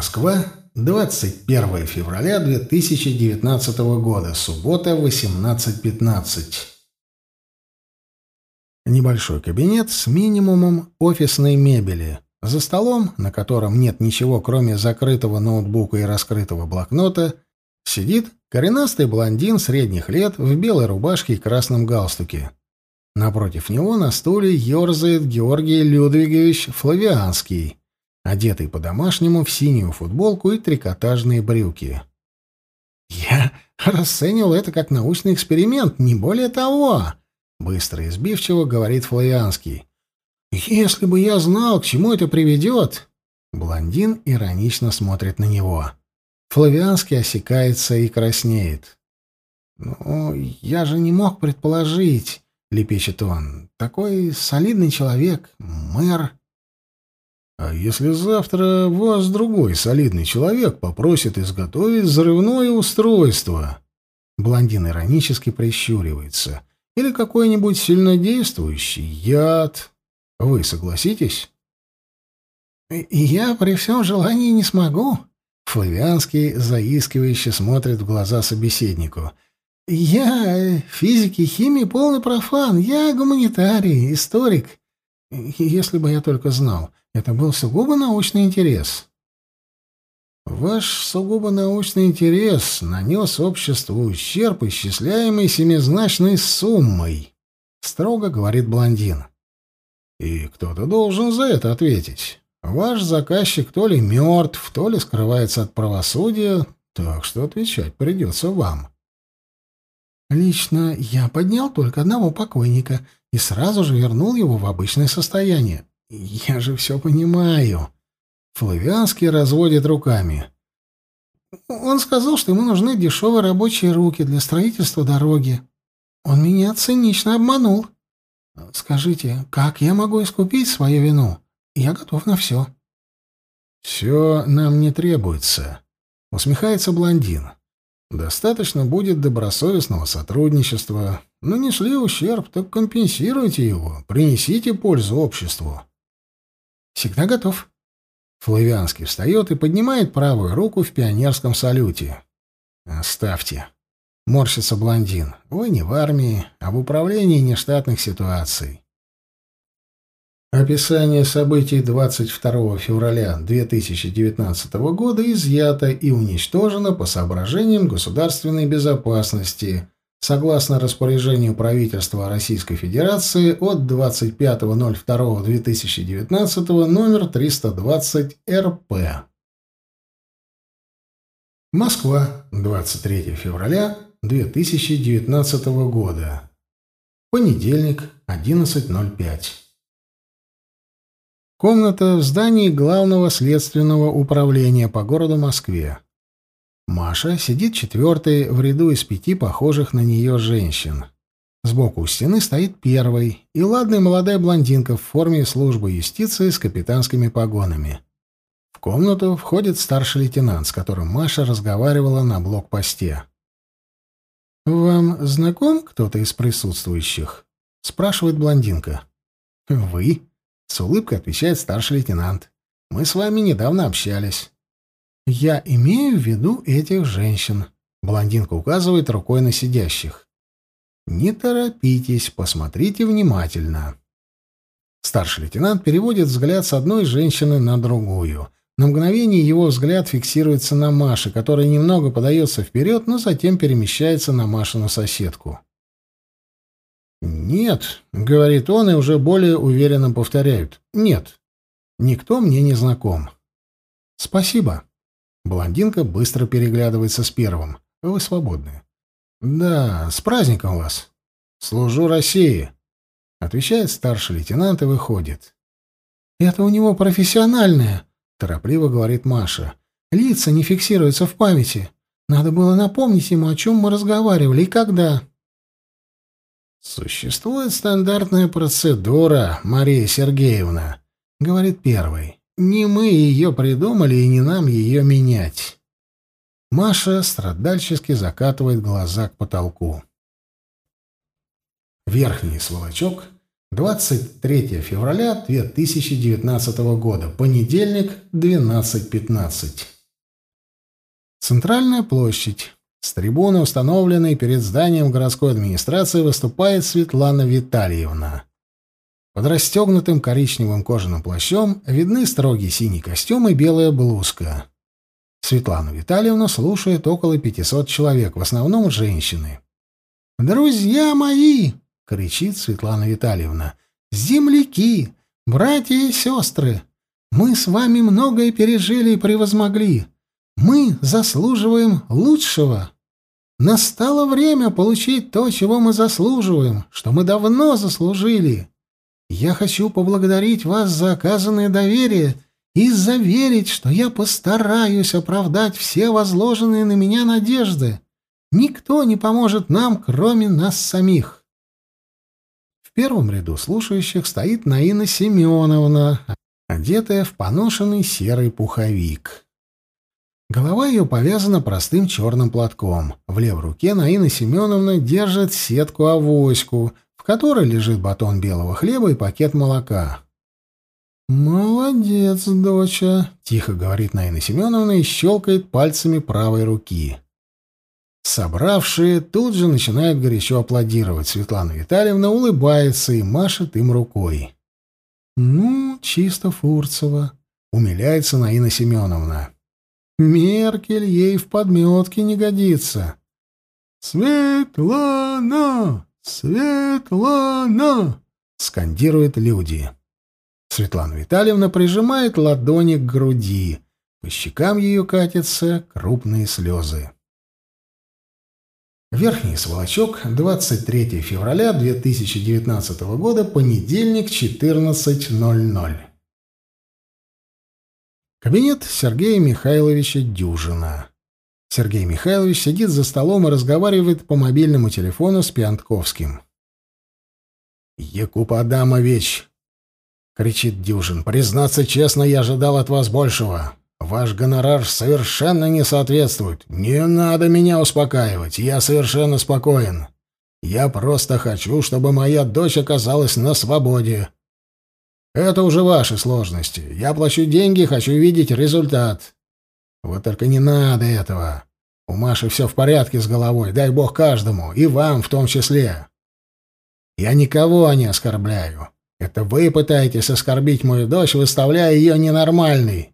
Москва, 21 февраля 2019 года, суббота, 18.15. Небольшой кабинет с минимумом офисной мебели. За столом, на котором нет ничего, кроме закрытого ноутбука и раскрытого блокнота, сидит коренастый блондин средних лет в белой рубашке и красном галстуке. Напротив него на стуле ерзает Георгий Людвигович Флавианский — одетый по-домашнему в синюю футболку и трикотажные брюки. «Я расценивал это как научный эксперимент, не более того», — быстро и сбивчиво говорит Флавианский. «Если бы я знал, к чему это приведет...» Блондин иронично смотрит на него. Флавианский осекается и краснеет. «Ну, я же не мог предположить», — лепечет он. «Такой солидный человек, мэр...» А если завтра вас другой солидный человек попросит изготовить взрывное устройство? Блондин иронически прищуривается. Или какой-нибудь сильнодействующий яд? Вы согласитесь? Я при всем желании не смогу. Флавианский заискивающе смотрит в глаза собеседнику. Я физик и химии полный профан. Я гуманитарий, историк. Если бы я только знал. Это был сугубо научный интерес. Ваш сугубо научный интерес нанес обществу ущерб, исчисляемый семизначной суммой, строго говорит блондин. И кто-то должен за это ответить. Ваш заказчик то ли мертв, то ли скрывается от правосудия, так что отвечать придется вам. Лично я поднял только одного покойника и сразу же вернул его в обычное состояние. «Я же все понимаю». Флавианский разводит руками. «Он сказал, что ему нужны дешевые рабочие руки для строительства дороги. Он меня цинично обманул. Скажите, как я могу искупить свою вину? Я готов на все». «Все нам не требуется», — усмехается блондин. «Достаточно будет добросовестного сотрудничества. Нанесли ущерб, так компенсируйте его, принесите пользу обществу». Всегда готов. Флавианский встает и поднимает правую руку в пионерском салюте. Оставьте. Морщится блондин. Вы не в армии, а в управлении нештатных ситуаций. Описание событий 22 февраля 2019 года изъято и уничтожено по соображениям государственной безопасности – согласно распоряжению правительства Российской Федерации от 25.02.2019 номер 320 РП. Москва, 23 февраля 2019 года. Понедельник, 11.05. Комната в здании Главного следственного управления по городу Москве. Маша сидит четвертой в ряду из пяти похожих на нее женщин. Сбоку у стены стоит первой и ладная молодая блондинка в форме службы юстиции с капитанскими погонами. В комнату входит старший лейтенант, с которым Маша разговаривала на блокпосте. «Вам знаком кто-то из присутствующих?» — спрашивает блондинка. «Вы?» — с улыбкой отвечает старший лейтенант. «Мы с вами недавно общались». «Я имею в виду этих женщин», — блондинка указывает рукой на сидящих. «Не торопитесь, посмотрите внимательно». Старший лейтенант переводит взгляд с одной женщины на другую. На мгновение его взгляд фиксируется на Маше, которая немного подается вперед, но затем перемещается на Машину соседку. «Нет», — говорит он и уже более уверенно повторяют. «Нет, никто мне не знаком». «Спасибо», Блондинка быстро переглядывается с первым. Вы свободны. Да, с праздником вас. Служу России. Отвечает старший лейтенант и выходит. Это у него профессиональное, торопливо говорит Маша. Лица не фиксируются в памяти. Надо было напомнить ему, о чем мы разговаривали и когда. Существует стандартная процедура, Мария Сергеевна, говорит первый. Не мы ее придумали, и не нам ее менять. Маша страдальчески закатывает глаза к потолку. Верхний сволочок 23 февраля 2019 года. Понедельник, 12.15. Центральная площадь. С трибуны, установленной перед зданием городской администрации, выступает Светлана Витальевна. Под расстегнутым коричневым кожаным плащом видны строгий синий костюм и белая блузка. Светлану Витальевну слушает около 500 человек, в основном женщины. «Друзья мои!» — кричит Светлана Витальевна. «Земляки! Братья и сестры! Мы с вами многое пережили и превозмогли. Мы заслуживаем лучшего. Настало время получить то, чего мы заслуживаем, что мы давно заслужили. Я хочу поблагодарить вас за оказанное доверие и заверить, что я постараюсь оправдать все возложенные на меня надежды. Никто не поможет нам, кроме нас самих. В первом ряду слушающих стоит Наина Семеновна, одетая в поношенный серый пуховик. Голова ее повязана простым черным платком. В левой руке Наина Семеновна держит сетку-авоську, в которой лежит батон белого хлеба и пакет молока. «Молодец, доча», — тихо говорит Наина Семеновна и щелкает пальцами правой руки. Собравшие тут же начинают горячо аплодировать. Светлана Витальевна улыбается и машет им рукой. «Ну, чисто Фурцева», — умиляется Наина Семеновна. «Меркель ей в подметке не годится». «Светлана! Светлана!» — скандируют люди. Светлана Витальевна прижимает ладони к груди. По щекам ее катятся крупные слезы. Верхний сволочок, 23 февраля 2019 года, понедельник, 14.00. Кабинет Сергея Михайловича Дюжина. Сергей Михайлович сидит за столом и разговаривает по мобильному телефону с Пиантковским. «Якуб Адамович!» — кричит Дюжин. «Признаться честно, я ожидал от вас большего. Ваш гонорар совершенно не соответствует. Не надо меня успокаивать, я совершенно спокоен. Я просто хочу, чтобы моя дочь оказалась на свободе. Это уже ваши сложности. Я плачу деньги, хочу видеть результат. Вот только не надо этого. У Маши все в порядке с головой, дай бог каждому, и вам в том числе. Я никого не оскорбляю. Это вы пытаетесь оскорбить мою дочь, выставляя ее ненормальной.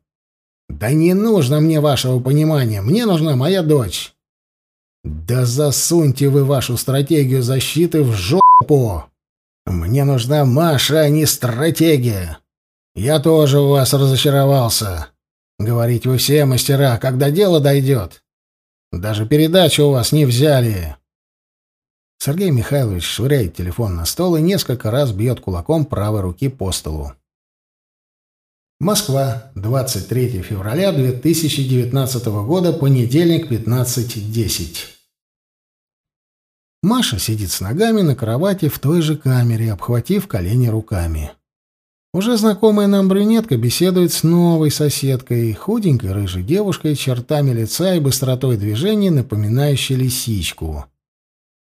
Да не нужно мне вашего понимания, мне нужна моя дочь. Да засуньте вы вашу стратегию защиты в жопу. Мне нужна Маша, а не стратегия. Я тоже у вас разочаровался. Говорить вы все мастера, когда дело дойдет. Даже передачу у вас не взяли. Сергей Михайлович швыряет телефон на стол и несколько раз бьет кулаком правой руки по столу. Москва, 23 февраля 2019 года, понедельник, 15.10. Маша сидит с ногами на кровати в той же камере, обхватив колени руками. Уже знакомая нам брюнетка беседует с новой соседкой, худенькой рыжей девушкой, чертами лица и быстротой движений, напоминающей лисичку.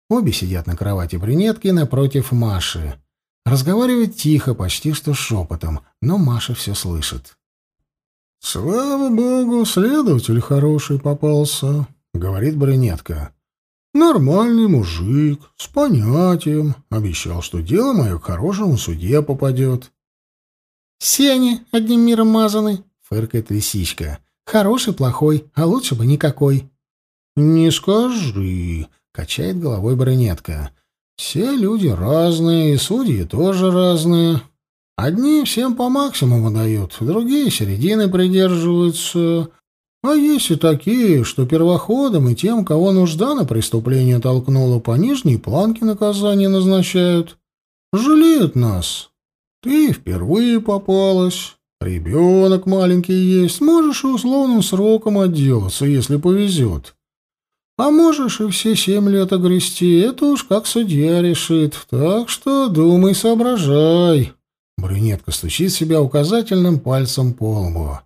Обе сидят на кровати брюнетки напротив Маши. Разговаривает тихо, почти что шепотом, но Маша все слышит. «Слава богу, следователь хороший попался», — говорит брюнетка. «Нормальный мужик, с понятием. Обещал, что дело мое к хорошему суде попадет». «Все они одним миром мазаны», — фыркает лисичка. «Хороший, плохой, а лучше бы никакой». «Не скажи», — качает головой брюнетка. Все люди разные, и судьи тоже разные. Одни всем по максимуму дают, другие середины придерживаются. А есть и такие, что первоходам и тем, кого нужда на преступление толкнула, по нижней планке наказания назначают. Жалеют нас. Ты впервые попалась. Ребенок маленький есть. Можешь и условным сроком отделаться, если повезет. А можешь и все семь лет огрести, это уж как судья решит. Так что думай, соображай. Брюнетка стучит себя указательным пальцем по лбу.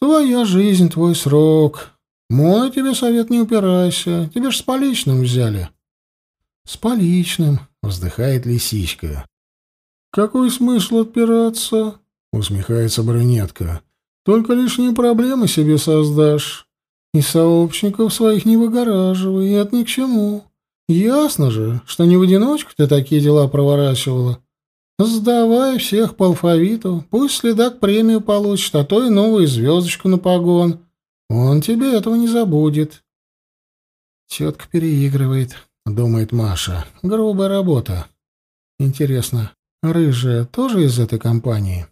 Твоя жизнь, твой срок. Мой тебе совет не упирайся. Тебе ж с поличным взяли. С поличным, вздыхает лисичка. «Какой смысл отпираться?» — усмехается брюнетка. «Только лишние проблемы себе создашь. И сообщников своих не выгораживай, и это ни к чему. Ясно же, что не в одиночку ты такие дела проворачивала. Сдавай всех по алфавиту, пусть следак премию получит, а то и новую звездочку на погон. Он тебе этого не забудет». «Тетка переигрывает», — думает Маша. «Грубая работа. Интересно, рыжая тоже из этой компании?»